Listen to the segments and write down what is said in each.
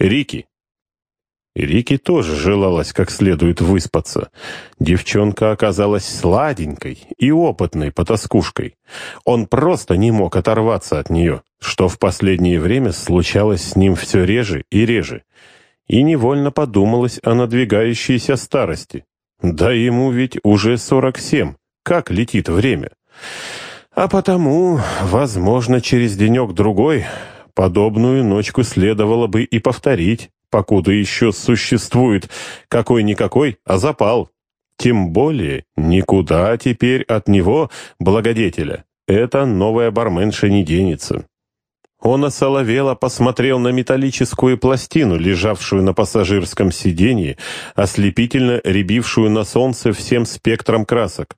Рики. Рике тоже желалось как следует выспаться. Девчонка оказалась сладенькой и опытной потаскушкой. Он просто не мог оторваться от нее, что в последнее время случалось с ним все реже и реже. И невольно подумалось о надвигающейся старости. Да ему ведь уже сорок семь. Как летит время? А потому, возможно, через денек-другой подобную ночку следовало бы и повторить покуда еще существует какой-никакой, а запал. Тем более никуда теперь от него, благодетеля, эта новая барменша не денется. Он осоловело посмотрел на металлическую пластину, лежавшую на пассажирском сиденье, ослепительно рябившую на солнце всем спектром красок.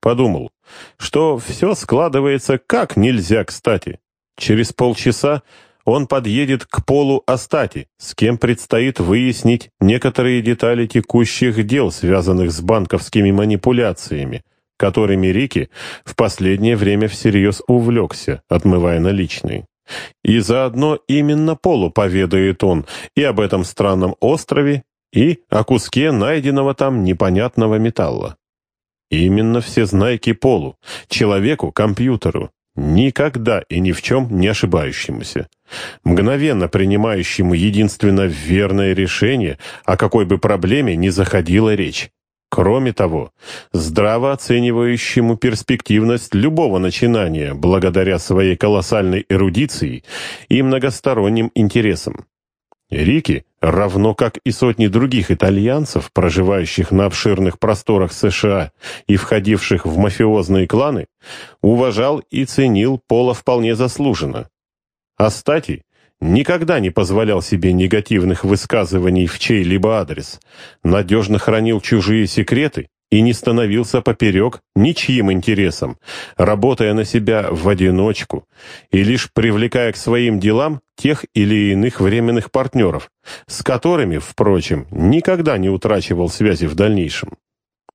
Подумал, что все складывается как нельзя кстати. Через полчаса он подъедет к Полу Астати, с кем предстоит выяснить некоторые детали текущих дел, связанных с банковскими манипуляциями, которыми Рики в последнее время всерьез увлекся, отмывая наличные. И заодно именно Полу поведает он и об этом странном острове, и о куске найденного там непонятного металла. Именно все знайки Полу, человеку-компьютеру, никогда и ни в чем не ошибающемуся мгновенно принимающему единственно верное решение, о какой бы проблеме ни заходила речь. Кроме того, здраво оценивающему перспективность любого начинания благодаря своей колоссальной эрудиции и многосторонним интересам. Рики, равно как и сотни других итальянцев, проживающих на обширных просторах США и входивших в мафиозные кланы, уважал и ценил Пола вполне заслуженно. Астати никогда не позволял себе негативных высказываний в чей-либо адрес, надежно хранил чужие секреты и не становился поперек ничьим интересам, работая на себя в одиночку и лишь привлекая к своим делам тех или иных временных партнеров, с которыми, впрочем, никогда не утрачивал связи в дальнейшем.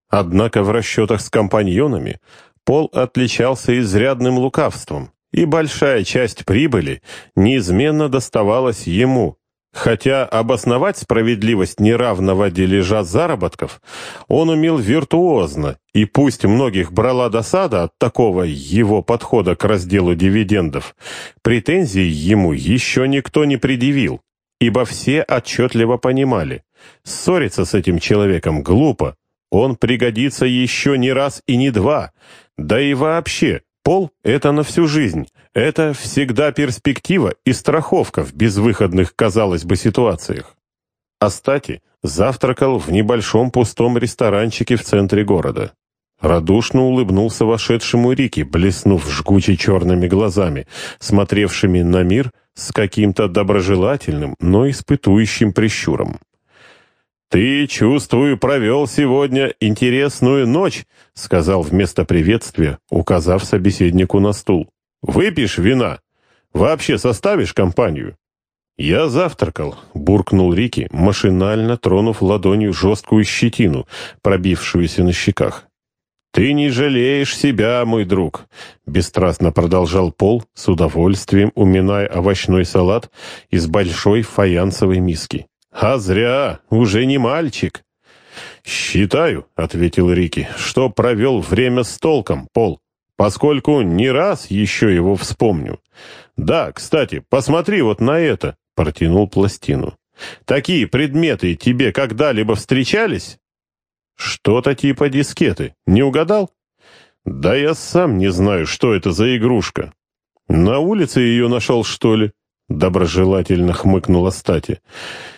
Однако в расчетах с компаньонами Пол отличался изрядным лукавством, и большая часть прибыли неизменно доставалась ему, хотя обосновать справедливость неравного дележа заработков он умел виртуозно, и пусть многих брала досада от такого его подхода к разделу дивидендов, претензий ему еще никто не предъявил, ибо все отчетливо понимали, ссориться с этим человеком глупо, он пригодится еще не раз и не два, да и вообще Пол — это на всю жизнь. Это всегда перспектива и страховка в безвыходных, казалось бы, ситуациях. Астати завтракал в небольшом пустом ресторанчике в центре города. Радушно улыбнулся вошедшему Рике, блеснув жгуче черными глазами, смотревшими на мир с каким-то доброжелательным, но испытующим прищуром. «Ты, чувствую, провел сегодня интересную ночь», — сказал вместо приветствия, указав собеседнику на стул. «Выпьешь вина? Вообще составишь компанию?» «Я завтракал», — буркнул Рики, машинально тронув ладонью жесткую щетину, пробившуюся на щеках. «Ты не жалеешь себя, мой друг», — бесстрастно продолжал Пол, с удовольствием уминая овощной салат из большой фаянсовой миски. «А зря, уже не мальчик». «Считаю», — ответил Рики, — «что провел время с толком, Пол, поскольку не раз еще его вспомню. Да, кстати, посмотри вот на это», — протянул пластину. «Такие предметы тебе когда-либо встречались?» «Что-то типа дискеты. Не угадал?» «Да я сам не знаю, что это за игрушка. На улице ее нашел, что ли?» Доброжелательно хмыкнула Стати.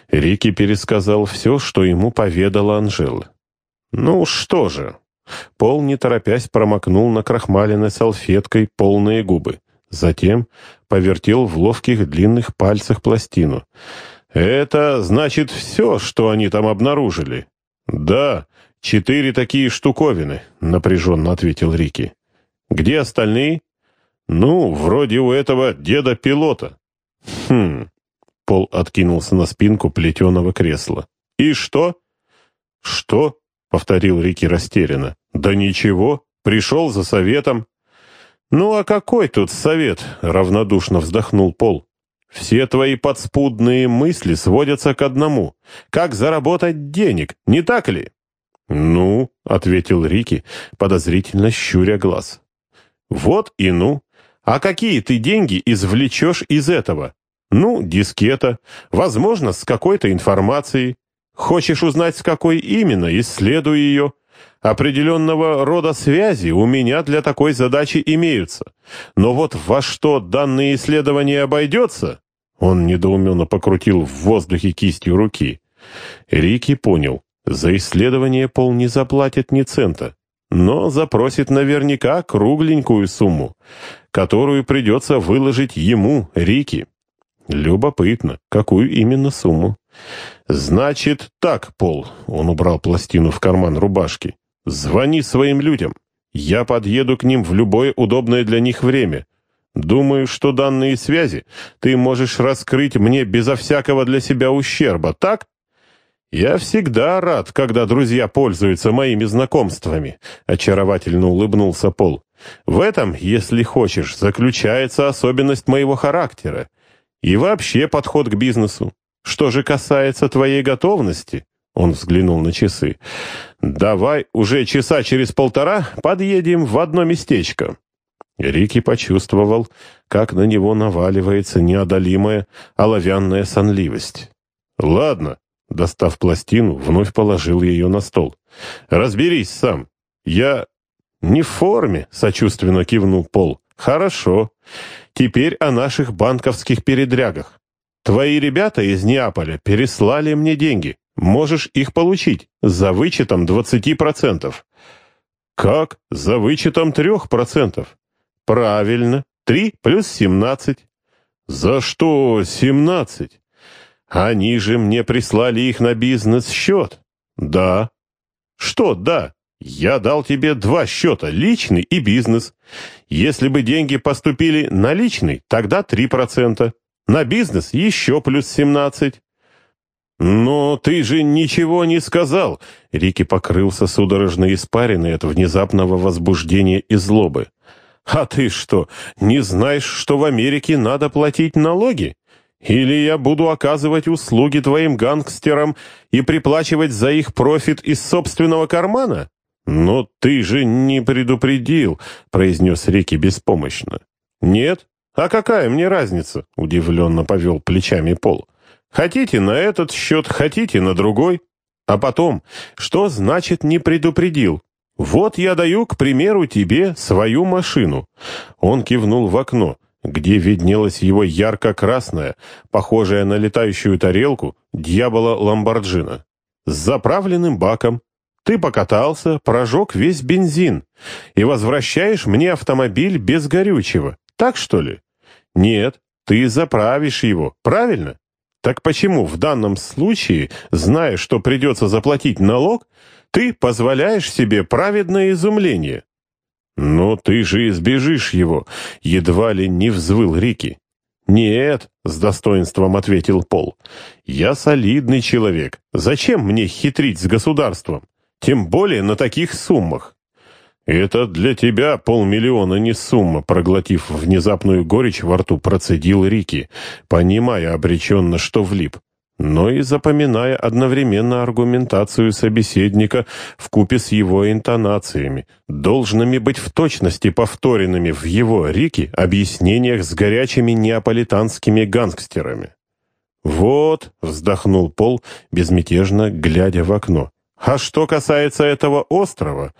Рики пересказал все, что ему поведала Анжела. «Ну что же?» Пол, не торопясь, промокнул на крахмаленной салфеткой полные губы. Затем повертел в ловких длинных пальцах пластину. «Это значит все, что они там обнаружили?» «Да, четыре такие штуковины», — напряженно ответил Рики. «Где остальные?» «Ну, вроде у этого деда-пилота». «Хм...» Пол откинулся на спинку плетеного кресла. «И что?» «Что?» — повторил Рики растерянно. «Да ничего, пришел за советом». «Ну а какой тут совет?» — равнодушно вздохнул Пол. Все твои подспудные мысли сводятся к одному. Как заработать денег, не так ли? «Ну», — ответил Рики, подозрительно щуря глаз. «Вот и ну. А какие ты деньги извлечешь из этого? Ну, дискета, возможно, с какой-то информацией. Хочешь узнать, с какой именно, исследуй ее. Определенного рода связи у меня для такой задачи имеются. Но вот во что данное исследование обойдется, он недоуменно покрутил в воздухе кистью руки. Рики понял, за исследование Пол не заплатит ни цента, но запросит наверняка кругленькую сумму, которую придется выложить ему, Рики. Любопытно, какую именно сумму? «Значит так, Пол», — он убрал пластину в карман рубашки, — «звони своим людям. Я подъеду к ним в любое удобное для них время. Думаю, что данные связи ты можешь раскрыть мне безо всякого для себя ущерба, так? Я всегда рад, когда друзья пользуются моими знакомствами, очаровательно улыбнулся Пол. В этом, если хочешь, заключается особенность моего характера и вообще подход к бизнесу. Что же касается твоей готовности, он взглянул на часы. «Давай уже часа через полтора подъедем в одно местечко. Рики почувствовал, как на него наваливается неодолимая оловянная сонливость. «Ладно», — достав пластину, вновь положил ее на стол. «Разберись сам. Я...» «Не в форме», — сочувственно кивнул Пол. «Хорошо. Теперь о наших банковских передрягах. Твои ребята из Неаполя переслали мне деньги. Можешь их получить за вычетом 20%. Как? За вычетом 3%? Правильно. Три плюс семнадцать. За что семнадцать? Они же мне прислали их на бизнес-счет. Да. Что да? Я дал тебе два счета, личный и бизнес. Если бы деньги поступили на личный, тогда три процента. На бизнес еще плюс семнадцать. «Но ты же ничего не сказал!» Рики покрылся судорожной испариной от внезапного возбуждения и злобы. «А ты что, не знаешь, что в Америке надо платить налоги? Или я буду оказывать услуги твоим гангстерам и приплачивать за их профит из собственного кармана?» «Но ты же не предупредил», — произнес Рики беспомощно. «Нет? А какая мне разница?» — удивленно повел плечами Пол. «Хотите на этот счет, хотите на другой. А потом, что значит «не предупредил»? «Вот я даю, к примеру, тебе свою машину». Он кивнул в окно, где виднелась его ярко-красная, похожая на летающую тарелку, дьявола Ламборджина. С заправленным баком. Ты покатался, прожег весь бензин и возвращаешь мне автомобиль без горючего. Так что ли? Нет, ты заправишь его, правильно? Так почему в данном случае, зная, что придется заплатить налог, ты позволяешь себе праведное изумление. Но ты же избежишь его, едва ли не взвыл Рики. «Нет», — с достоинством ответил Пол, — «я солидный человек. Зачем мне хитрить с государством? Тем более на таких суммах». «Это для тебя полмиллиона не сумма», — проглотив внезапную горечь во рту, процедил Рики, понимая обреченно, что влип но и запоминая одновременно аргументацию собеседника в купе с его интонациями, должными быть в точности повторенными в его Рике объяснениях с горячими неаполитанскими гангстерами. «Вот», — вздохнул Пол, безмятежно глядя в окно, — «а что касается этого острова...»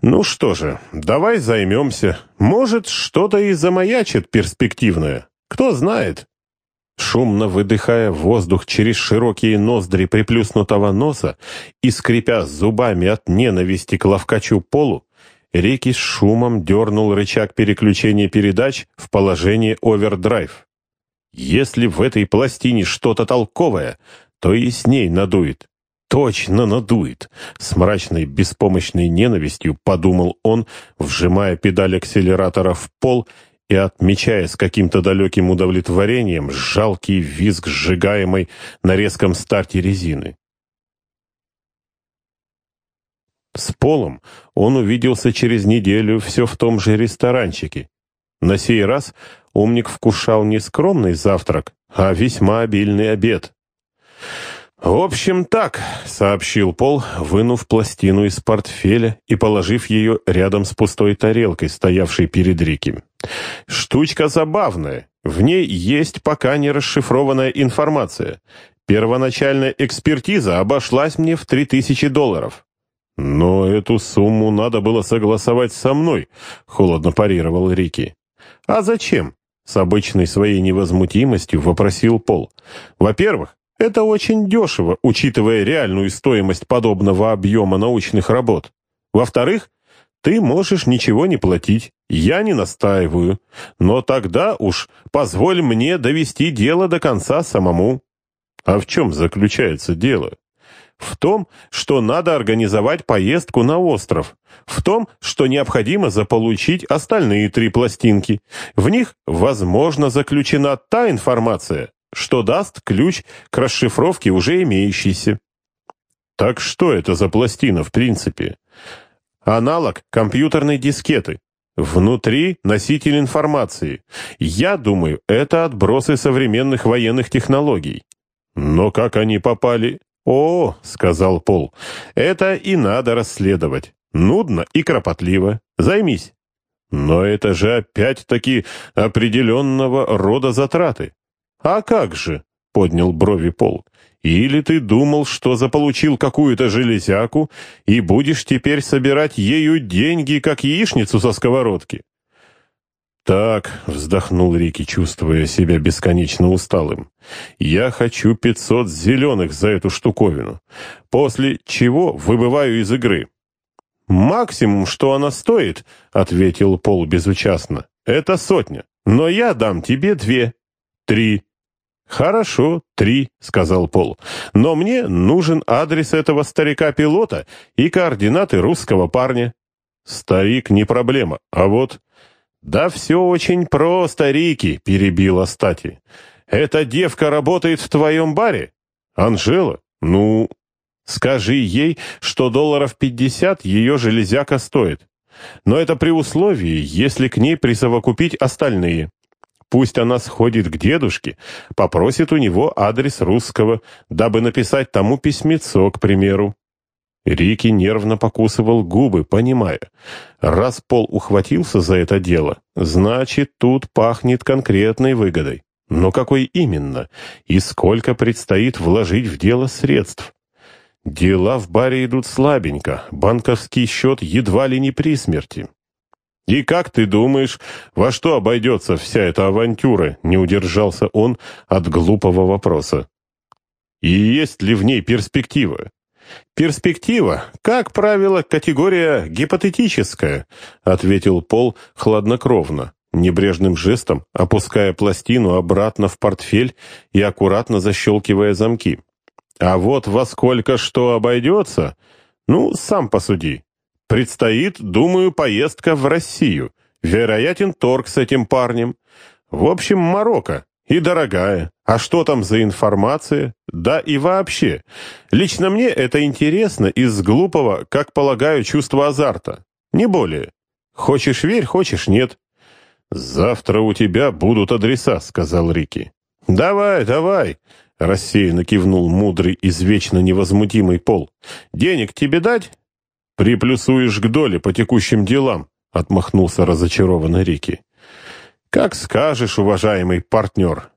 «Ну что же, давай займемся. Может, что-то и замаячит перспективное. Кто знает». Шумно выдыхая воздух через широкие ноздри приплюснутого носа и скрипя зубами от ненависти к ловкачу полу, Рики с шумом дернул рычаг переключения передач в положение овердрайв. Если в этой пластине что-то толковое, то и с ней надует. Точно надует! С мрачной беспомощной ненавистью подумал он, вжимая педаль акселератора в пол и отмечая с каким-то далеким удовлетворением жалкий визг сжигаемой на резком старте резины. С Полом он увиделся через неделю все в том же ресторанчике. На сей раз умник вкушал не скромный завтрак, а весьма обильный обед. «В общем, так», — сообщил Пол, вынув пластину из портфеля и положив ее рядом с пустой тарелкой, стоявшей перед Рики. «Штучка забавная. В ней есть пока не расшифрованная информация. Первоначальная экспертиза обошлась мне в три тысячи долларов». «Но эту сумму надо было согласовать со мной», — холодно парировал Рики. «А зачем?» — с обычной своей невозмутимостью вопросил Пол. «Во-первых, это очень дешево, учитывая реальную стоимость подобного объема научных работ. Во-вторых, ты можешь ничего не платить, я не настаиваю, но тогда уж позволь мне довести дело до конца самому. А в чем заключается дело? В том, что надо организовать поездку на остров. В том, что необходимо заполучить остальные три пластинки. В них, возможно, заключена та информация, что даст ключ к расшифровке уже имеющейся. Так что это за пластина в принципе? Аналог компьютерной дискеты. Внутри носитель информации. Я думаю, это отбросы современных военных технологий. Но как они попали? О, сказал Пол, это и надо расследовать. Нудно и кропотливо. Займись. Но это же опять-таки определенного рода затраты. «А как же?» — поднял брови Пол. «Или ты думал, что заполучил какую-то железяку и будешь теперь собирать ею деньги, как яичницу со сковородки?» «Так», — вздохнул Рики, чувствуя себя бесконечно усталым, «я хочу пятьсот зеленых за эту штуковину, после чего выбываю из игры». «Максимум, что она стоит», — ответил Пол безучастно, — «это сотня, но я дам тебе две, три». «Хорошо, три», — сказал Пол. «Но мне нужен адрес этого старика-пилота и координаты русского парня». «Старик не проблема, а вот...» «Да все очень просто, Рики», — перебила Стати. «Эта девка работает в твоем баре?» «Анжела? Ну...» «Скажи ей, что долларов пятьдесят ее железяка стоит. Но это при условии, если к ней присовокупить остальные». Пусть она сходит к дедушке, попросит у него адрес русского, дабы написать тому письмецо, к примеру. Рики нервно покусывал губы, понимая, раз Пол ухватился за это дело, значит, тут пахнет конкретной выгодой. Но какой именно? И сколько предстоит вложить в дело средств? Дела в баре идут слабенько, банковский счет едва ли не при смерти. «И как ты думаешь, во что обойдется вся эта авантюра?» — не удержался он от глупого вопроса. «И есть ли в ней перспектива?» «Перспектива, как правило, категория гипотетическая», — ответил Пол хладнокровно, небрежным жестом опуская пластину обратно в портфель и аккуратно защелкивая замки. «А вот во сколько что обойдется, ну, сам посуди». Предстоит, думаю, поездка в Россию. Вероятен торг с этим парнем. В общем, Марокко. И дорогая. А что там за информация? Да и вообще. Лично мне это интересно из глупого, как полагаю, чувства азарта. Не более. Хочешь верь, хочешь нет. «Завтра у тебя будут адреса», — сказал Рики. «Давай, давай», — рассеянно кивнул мудрый, извечно невозмутимый Пол. «Денег тебе дать?» «Приплюсуешь к доле по текущим делам», — отмахнулся разочарованно Рики. «Как скажешь, уважаемый партнер».